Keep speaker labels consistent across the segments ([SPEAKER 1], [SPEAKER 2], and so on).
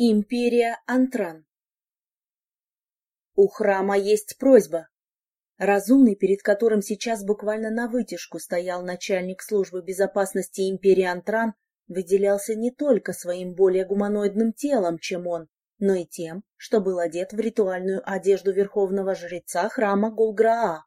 [SPEAKER 1] Империя Антран У храма есть просьба. Разумный, перед которым сейчас буквально на вытяжку стоял начальник службы безопасности Империи Антран, выделялся не только своим более гуманоидным телом, чем он, но и тем, что был одет в ритуальную одежду верховного жреца храма Гулграа.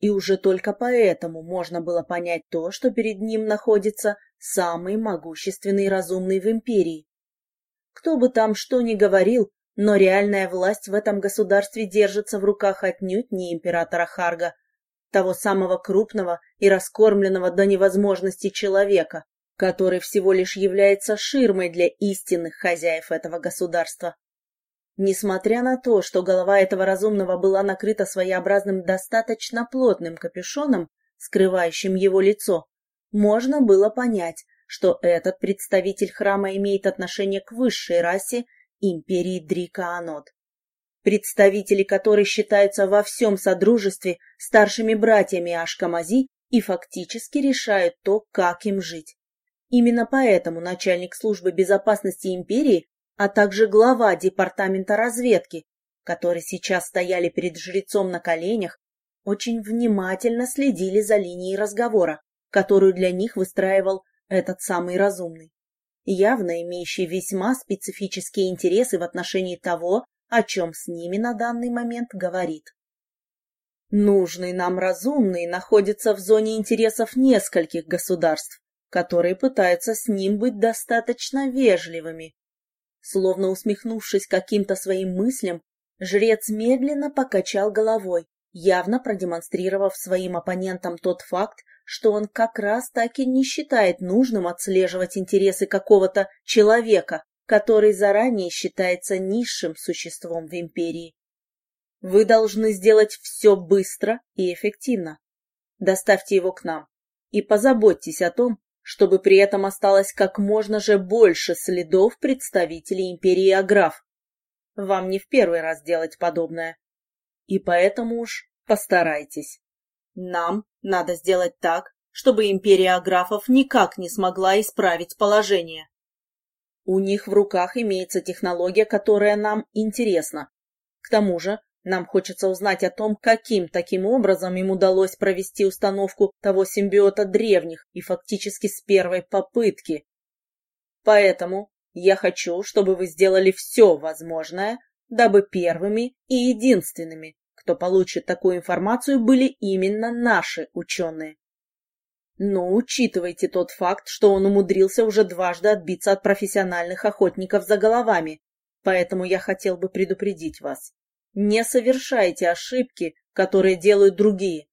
[SPEAKER 1] И уже только поэтому можно было понять то, что перед ним находится самый могущественный разумный в Империи. Кто бы там что ни говорил, но реальная власть в этом государстве держится в руках отнюдь не императора Харга, того самого крупного и раскормленного до невозможности человека, который всего лишь является ширмой для истинных хозяев этого государства. Несмотря на то, что голова этого разумного была накрыта своеобразным достаточно плотным капюшоном, скрывающим его лицо, можно было понять, что этот представитель храма имеет отношение к высшей расе империи Дрикаанот, представители которой считаются во всем содружестве старшими братьями Ашкамази и фактически решают то, как им жить. Именно поэтому начальник службы безопасности империи, а также глава департамента разведки, которые сейчас стояли перед жрецом на коленях, очень внимательно следили за линией разговора, которую для них выстраивал этот самый разумный, явно имеющий весьма специфические интересы в отношении того, о чем с ними на данный момент говорит. Нужный нам разумный находится в зоне интересов нескольких государств, которые пытаются с ним быть достаточно вежливыми. Словно усмехнувшись каким-то своим мыслям, жрец медленно покачал головой, явно продемонстрировав своим оппонентам тот факт, что он как раз так и не считает нужным отслеживать интересы какого-то человека, который заранее считается низшим существом в империи. Вы должны сделать все быстро и эффективно. Доставьте его к нам и позаботьтесь о том, чтобы при этом осталось как можно же больше следов представителей империи Аграф. Вам не в первый раз делать подобное. И поэтому уж постарайтесь. Нам надо сделать так, чтобы империя Аграфов никак не смогла исправить положение. У них в руках имеется технология, которая нам интересна. К тому же, нам хочется узнать о том, каким таким образом им удалось провести установку того симбиота древних и фактически с первой попытки. Поэтому я хочу, чтобы вы сделали все возможное, дабы первыми и единственными кто получит такую информацию, были именно наши ученые. Но учитывайте тот факт, что он умудрился уже дважды отбиться от профессиональных охотников за головами, поэтому я хотел бы предупредить вас. Не совершайте ошибки, которые делают другие.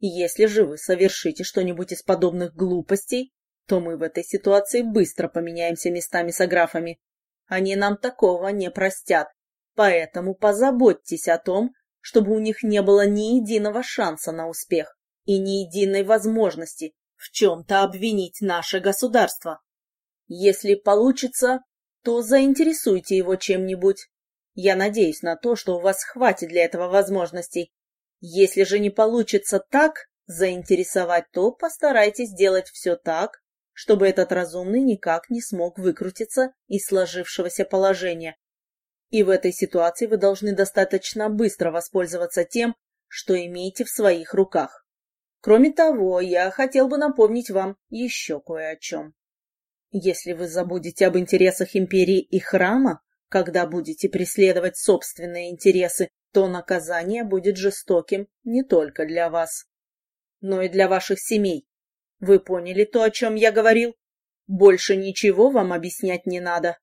[SPEAKER 1] Если же вы совершите что-нибудь из подобных глупостей, то мы в этой ситуации быстро поменяемся местами с аграфами. Они нам такого не простят, поэтому позаботьтесь о том, чтобы у них не было ни единого шанса на успех и ни единой возможности в чем-то обвинить наше государство. Если получится, то заинтересуйте его чем-нибудь. Я надеюсь на то, что у вас хватит для этого возможностей. Если же не получится так заинтересовать, то постарайтесь сделать все так, чтобы этот разумный никак не смог выкрутиться из сложившегося положения и в этой ситуации вы должны достаточно быстро воспользоваться тем, что имеете в своих руках. Кроме того, я хотел бы напомнить вам еще кое о чем. Если вы забудете об интересах империи и храма, когда будете преследовать собственные интересы, то наказание будет жестоким не только для вас, но и для ваших семей. Вы поняли то, о чем я говорил? Больше ничего вам объяснять не надо.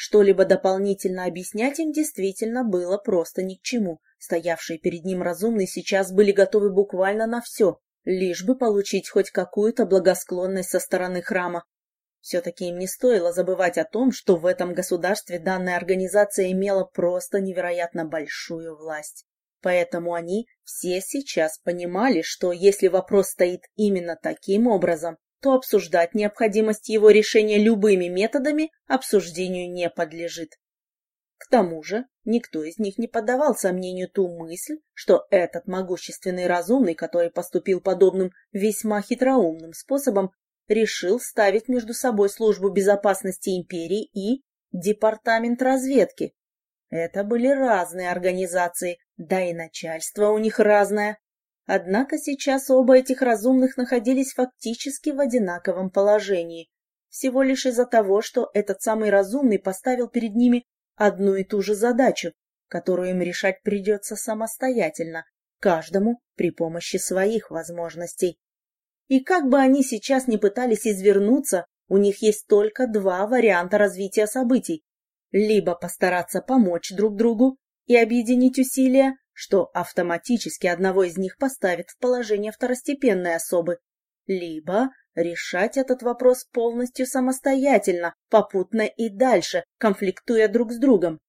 [SPEAKER 1] Что-либо дополнительно объяснять им действительно было просто ни к чему. Стоявшие перед ним разумные сейчас были готовы буквально на все, лишь бы получить хоть какую-то благосклонность со стороны храма. Все-таки им не стоило забывать о том, что в этом государстве данная организация имела просто невероятно большую власть. Поэтому они все сейчас понимали, что если вопрос стоит именно таким образом, то обсуждать необходимость его решения любыми методами обсуждению не подлежит. К тому же никто из них не поддавал сомнению ту мысль, что этот могущественный разумный, который поступил подобным весьма хитроумным способом, решил ставить между собой службу безопасности империи и Департамент разведки. Это были разные организации, да и начальство у них разное. Однако сейчас оба этих разумных находились фактически в одинаковом положении. Всего лишь из-за того, что этот самый разумный поставил перед ними одну и ту же задачу, которую им решать придется самостоятельно, каждому при помощи своих возможностей. И как бы они сейчас не пытались извернуться, у них есть только два варианта развития событий. Либо постараться помочь друг другу и объединить усилия, что автоматически одного из них поставит в положение второстепенной особы, либо решать этот вопрос полностью самостоятельно, попутно и дальше, конфликтуя друг с другом.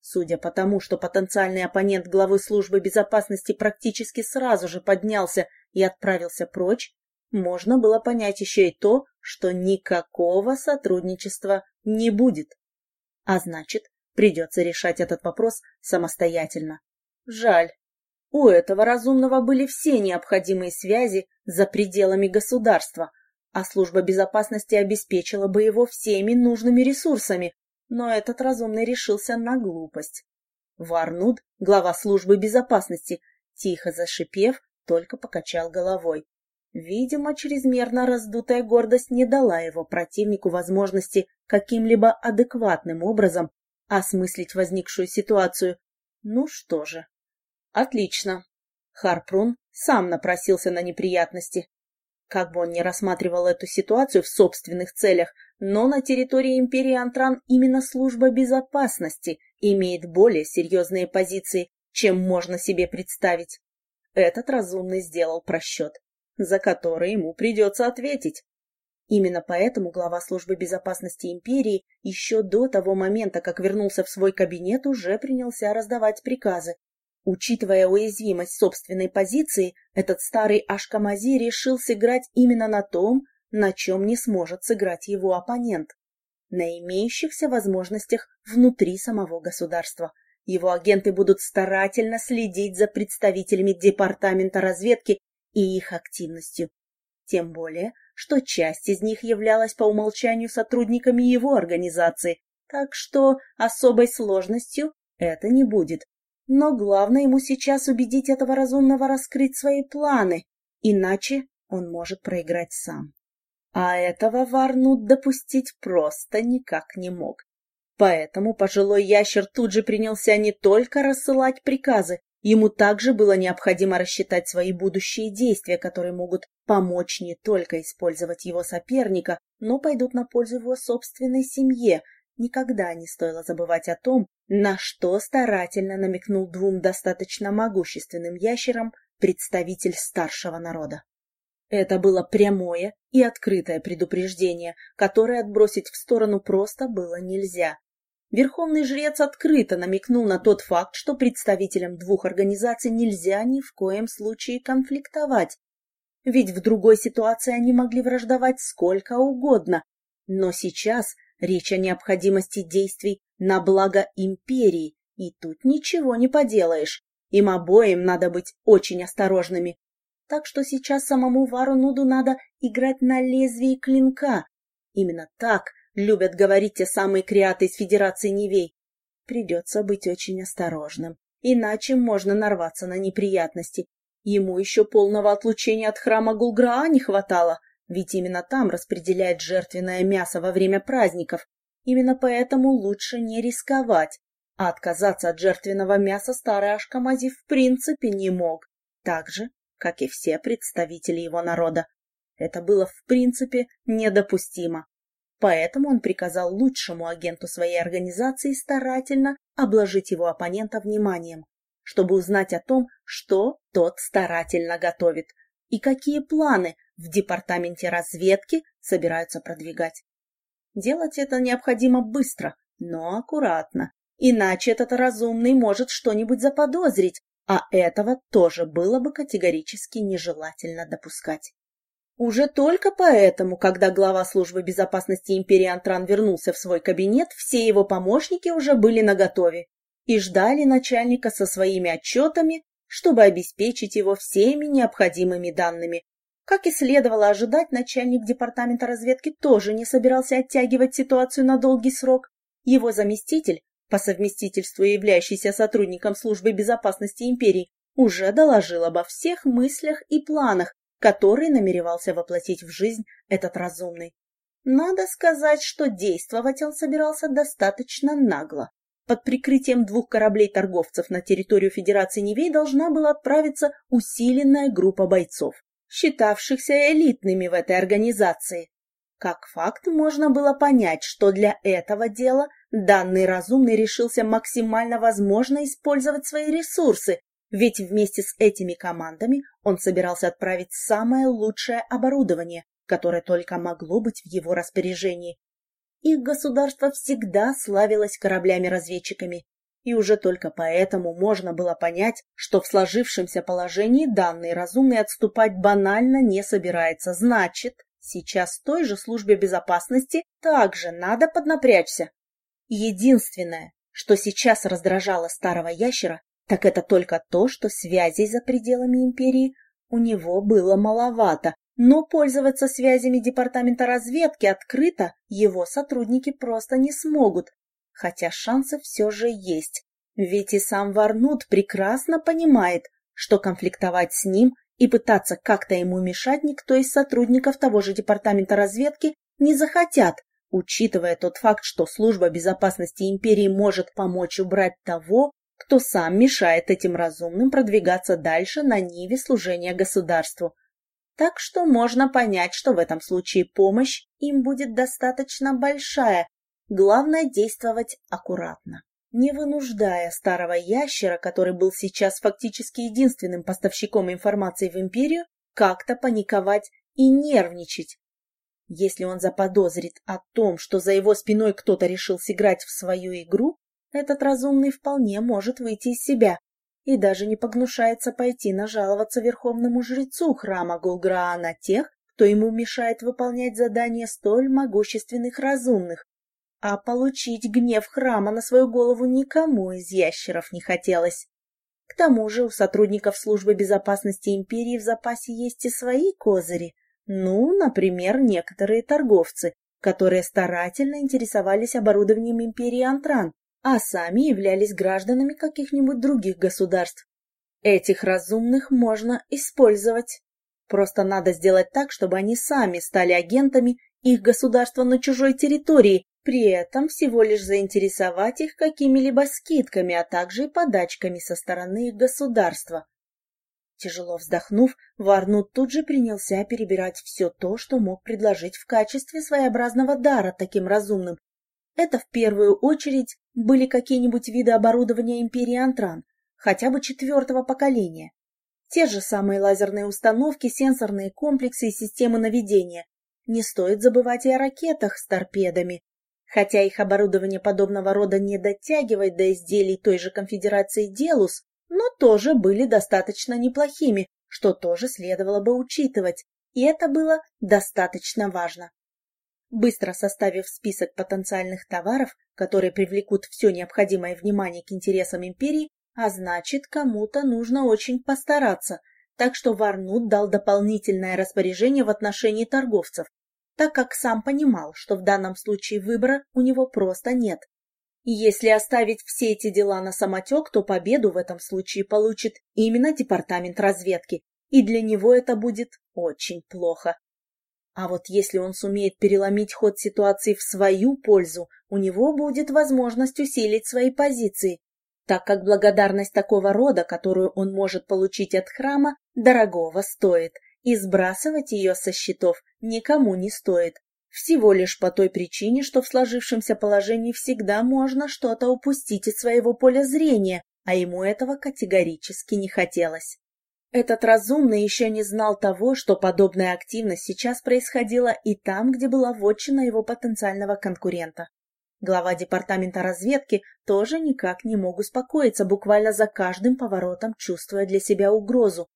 [SPEAKER 1] Судя по тому, что потенциальный оппонент главы службы безопасности практически сразу же поднялся и отправился прочь, можно было понять еще и то, что никакого сотрудничества не будет. А значит, придется решать этот вопрос самостоятельно. Жаль. У этого разумного были все необходимые связи за пределами государства, а служба безопасности обеспечила бы его всеми нужными ресурсами, но этот разумный решился на глупость. Варнуд, глава службы безопасности, тихо зашипев, только покачал головой. Видимо, чрезмерно раздутая гордость не дала его противнику возможности каким-либо адекватным образом осмыслить возникшую ситуацию. Ну что же. Отлично. Харпрун сам напросился на неприятности. Как бы он ни рассматривал эту ситуацию в собственных целях, но на территории империи Антран именно служба безопасности имеет более серьезные позиции, чем можно себе представить. Этот разумный сделал просчет, за который ему придется ответить. Именно поэтому глава службы безопасности империи еще до того момента, как вернулся в свой кабинет, уже принялся раздавать приказы. Учитывая уязвимость собственной позиции, этот старый Ашкамази решил сыграть именно на том, на чем не сможет сыграть его оппонент. На имеющихся возможностях внутри самого государства. Его агенты будут старательно следить за представителями департамента разведки и их активностью. Тем более, что часть из них являлась по умолчанию сотрудниками его организации, так что особой сложностью это не будет. Но главное ему сейчас убедить этого разумного раскрыть свои планы, иначе он может проиграть сам. А этого Варнут допустить просто никак не мог. Поэтому пожилой ящер тут же принялся не только рассылать приказы, ему также было необходимо рассчитать свои будущие действия, которые могут помочь не только использовать его соперника, но пойдут на пользу его собственной семье. Никогда не стоило забывать о том, на что старательно намекнул двум достаточно могущественным ящерам представитель старшего народа. Это было прямое и открытое предупреждение, которое отбросить в сторону просто было нельзя. Верховный жрец открыто намекнул на тот факт, что представителям двух организаций нельзя ни в коем случае конфликтовать. Ведь в другой ситуации они могли враждовать сколько угодно. Но сейчас речь о необходимости действий на благо империи, и тут ничего не поделаешь. Им обоим надо быть очень осторожными, так что сейчас самому Варунуду надо играть на лезвии клинка. Именно так любят говорить те самые креаты из Федерации Невей. Придется быть очень осторожным, иначе можно нарваться на неприятности. Ему еще полного отлучения от храма Гулграа не хватало, ведь именно там распределяет жертвенное мясо во время праздников. Именно поэтому лучше не рисковать. А отказаться от жертвенного мяса старый Ашкамази в принципе не мог. Так же, как и все представители его народа. Это было в принципе недопустимо. Поэтому он приказал лучшему агенту своей организации старательно обложить его оппонента вниманием, чтобы узнать о том, что тот старательно готовит и какие планы в департаменте разведки собираются продвигать. Делать это необходимо быстро, но аккуратно, иначе этот разумный может что-нибудь заподозрить а этого тоже было бы категорически нежелательно допускать. Уже только поэтому, когда глава службы безопасности империи Антран вернулся в свой кабинет, все его помощники уже были наготове и ждали начальника со своими отчетами, чтобы обеспечить его всеми необходимыми данными. Как и следовало ожидать, начальник департамента разведки тоже не собирался оттягивать ситуацию на долгий срок. Его заместитель, по совместительству являющийся сотрудником службы безопасности империи, уже доложил обо всех мыслях и планах, которые намеревался воплотить в жизнь этот разумный. Надо сказать, что действовать он собирался достаточно нагло. Под прикрытием двух кораблей торговцев на территорию Федерации Невей должна была отправиться усиленная группа бойцов, считавшихся элитными в этой организации. Как факт можно было понять, что для этого дела данный разумный решился максимально возможно использовать свои ресурсы, ведь вместе с этими командами он собирался отправить самое лучшее оборудование, которое только могло быть в его распоряжении. Их государство всегда славилось кораблями-разведчиками, и уже только поэтому можно было понять, что в сложившемся положении данный разумный отступать банально не собирается. Значит, сейчас той же службе безопасности также надо поднапрячься. Единственное, что сейчас раздражало старого ящера, так это только то, что связей за пределами империи у него было маловато, но пользоваться связями департамента разведки открыто его сотрудники просто не смогут, хотя шансы все же есть. Ведь и сам Варнут прекрасно понимает, что конфликтовать с ним и пытаться как-то ему мешать никто из сотрудников того же департамента разведки не захотят, учитывая тот факт, что служба безопасности империи может помочь убрать того, кто сам мешает этим разумным продвигаться дальше на ниве служения государству. Так что можно понять, что в этом случае помощь им будет достаточно большая, главное действовать аккуратно, не вынуждая старого ящера, который был сейчас фактически единственным поставщиком информации в империю, как-то паниковать и нервничать. Если он заподозрит о том, что за его спиной кто-то решил сыграть в свою игру, этот разумный вполне может выйти из себя и даже не погнушается пойти нажаловаться верховному жрецу храма Гулграа на тех, кто ему мешает выполнять задания столь могущественных разумных. А получить гнев храма на свою голову никому из ящеров не хотелось. К тому же у сотрудников службы безопасности империи в запасе есть и свои козыри. Ну, например, некоторые торговцы, которые старательно интересовались оборудованием империи Антран а сами являлись гражданами каких-нибудь других государств. Этих разумных можно использовать. Просто надо сделать так, чтобы они сами стали агентами их государства на чужой территории, при этом всего лишь заинтересовать их какими-либо скидками, а также и подачками со стороны их государства. Тяжело вздохнув, Варнут тут же принялся перебирать все то, что мог предложить в качестве своеобразного дара таким разумным, это в первую очередь были какие-нибудь виды оборудования империи Антран, хотя бы четвертого поколения. Те же самые лазерные установки, сенсорные комплексы и системы наведения. Не стоит забывать и о ракетах с торпедами. Хотя их оборудование подобного рода не дотягивает до изделий той же конфедерации Делус, но тоже были достаточно неплохими, что тоже следовало бы учитывать, и это было достаточно важно. Быстро составив список потенциальных товаров, которые привлекут все необходимое внимание к интересам империи, а значит, кому-то нужно очень постараться, так что Варнут дал дополнительное распоряжение в отношении торговцев, так как сам понимал, что в данном случае выбора у него просто нет. И если оставить все эти дела на самотек, то победу в этом случае получит именно департамент разведки, и для него это будет очень плохо. А вот если он сумеет переломить ход ситуации в свою пользу, у него будет возможность усилить свои позиции, так как благодарность такого рода, которую он может получить от храма, дорогого стоит, и сбрасывать ее со счетов никому не стоит. Всего лишь по той причине, что в сложившемся положении всегда можно что-то упустить из своего поля зрения, а ему этого категорически не хотелось. Этот разумный еще не знал того, что подобная активность сейчас происходила и там, где была вотчина его потенциального конкурента. Глава департамента разведки тоже никак не мог успокоиться, буквально за каждым поворотом чувствуя для себя угрозу.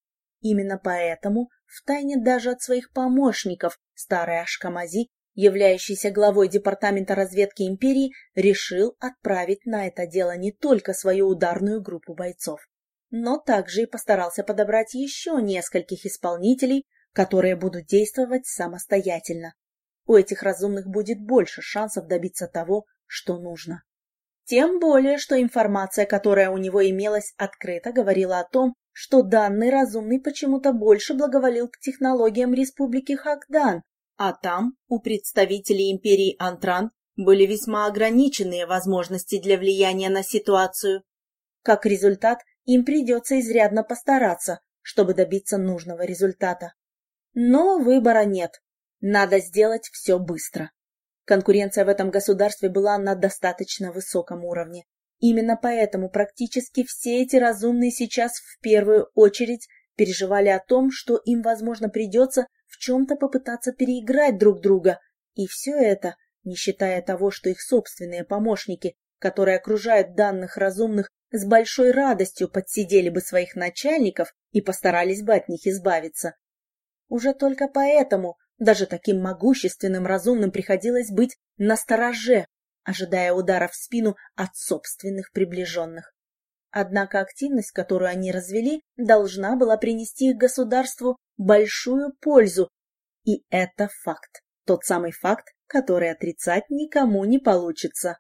[SPEAKER 1] Именно поэтому, втайне даже от своих помощников, старый Ашкамази, являющийся главой департамента разведки империи, решил отправить на это дело не только свою ударную группу бойцов но также и постарался подобрать еще нескольких исполнителей, которые будут действовать самостоятельно. У этих разумных будет больше шансов добиться того, что нужно. Тем более, что информация, которая у него имелась открыто, говорила о том, что данный разумный почему-то больше благоволил к технологиям Республики Хагдан, а там у представителей империи Антран были весьма ограниченные возможности для влияния на ситуацию. Как результат, им придется изрядно постараться, чтобы добиться нужного результата. Но выбора нет. Надо сделать все быстро. Конкуренция в этом государстве была на достаточно высоком уровне. Именно поэтому практически все эти разумные сейчас в первую очередь переживали о том, что им, возможно, придется в чем-то попытаться переиграть друг друга. И все это, не считая того, что их собственные помощники, которые окружают данных разумных, с большой радостью подсидели бы своих начальников и постарались бы от них избавиться. Уже только поэтому даже таким могущественным разумным приходилось быть настороже, ожидая удара в спину от собственных приближенных. Однако активность, которую они развели, должна была принести их государству большую пользу. И это факт. Тот самый факт, который отрицать никому не получится.